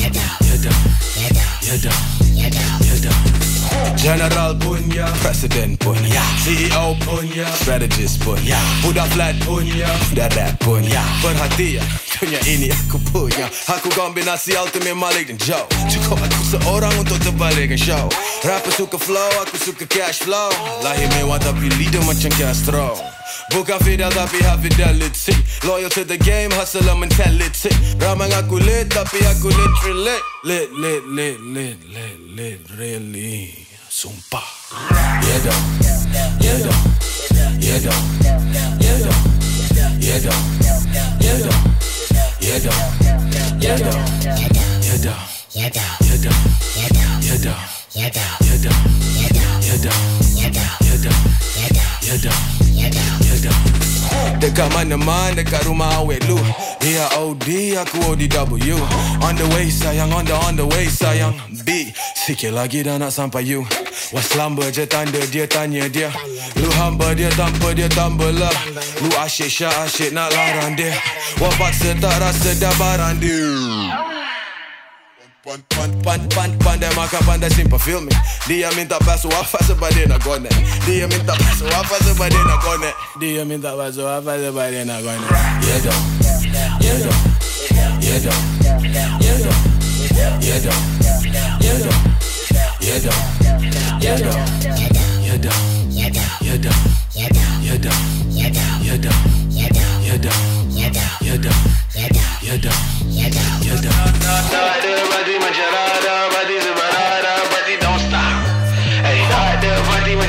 Yeah, down. You're yada, You're yada. General Punya, President Punya, CEO Punya, Strategist Punya, Buddha Flat Punya, Dada Punya, Perhatian. Dunia ini aku punya. Aku kombinasi Ultimate Malik dan Joe. Cukup aku seorang untuk terbalikkan show. Rapper suka flow, aku suka cash flow. Lahir mewah tapi leader macam Castro. Bukan Fidel tapi high fidelity. Loyal to the game, hustler mentality. Ramai aku lit tapi aku literally lit Lit, lit, lit, lit, lit, really. Sumpah. Yeah dong, yeah dong, yeah dong, yeah dong, yeah dong, yeah dong, yeah dong, yeah dong, yeah dong, yeah dong, yeah dong, yeah dong, yeah Dekat mana-mana dekat rumah awet lu. Dia OD aku ODW On the way sayang on the on the way sayang. B Sikit lagi dah nak sampai you. Was lambat je tanda dia tanya dia. Lu hamba dia tanpa dia tambah lah. Lu asyik syah asyik nak larang dia. Wah paksa tak rasa dah barang dia Pan, pan, pan, pan, pandai makan pandai simpan feel me Dia minta basuh apa sebab dia nak connect Dia minta basuh apa sebab dia nak connect Dia minta basuh apa sebab dia nak connect Yeah dong Yeah dong Yeah dong Yeah dong Yeah dong Yeah dong Yeah dong Yeah dong Yeah dong Yeah dong Yeah dong Yeah dong Yeah dong Yeah dong Yeah dong Yeah dong Ya dah, ya dah, ya dah. Tak ada body macam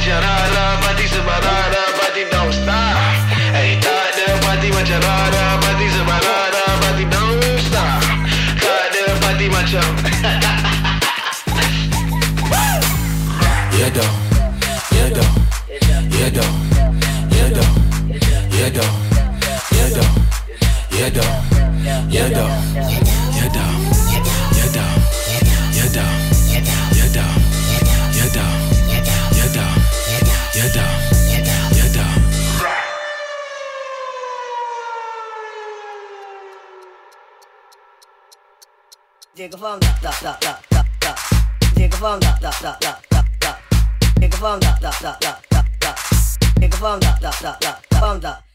macam rara Party sembarara Party don't stop Hey eh, tak ada party macam rara Party sembarara Party don't stop Tak ada party macam. Yeah dong Yeah dong Yeah dong Yeah dong Yeah Take a phone, da da da da da da. Take a phone, da da da da da da. Take a phone, da da da da da da. Take a phone, da da da da da da.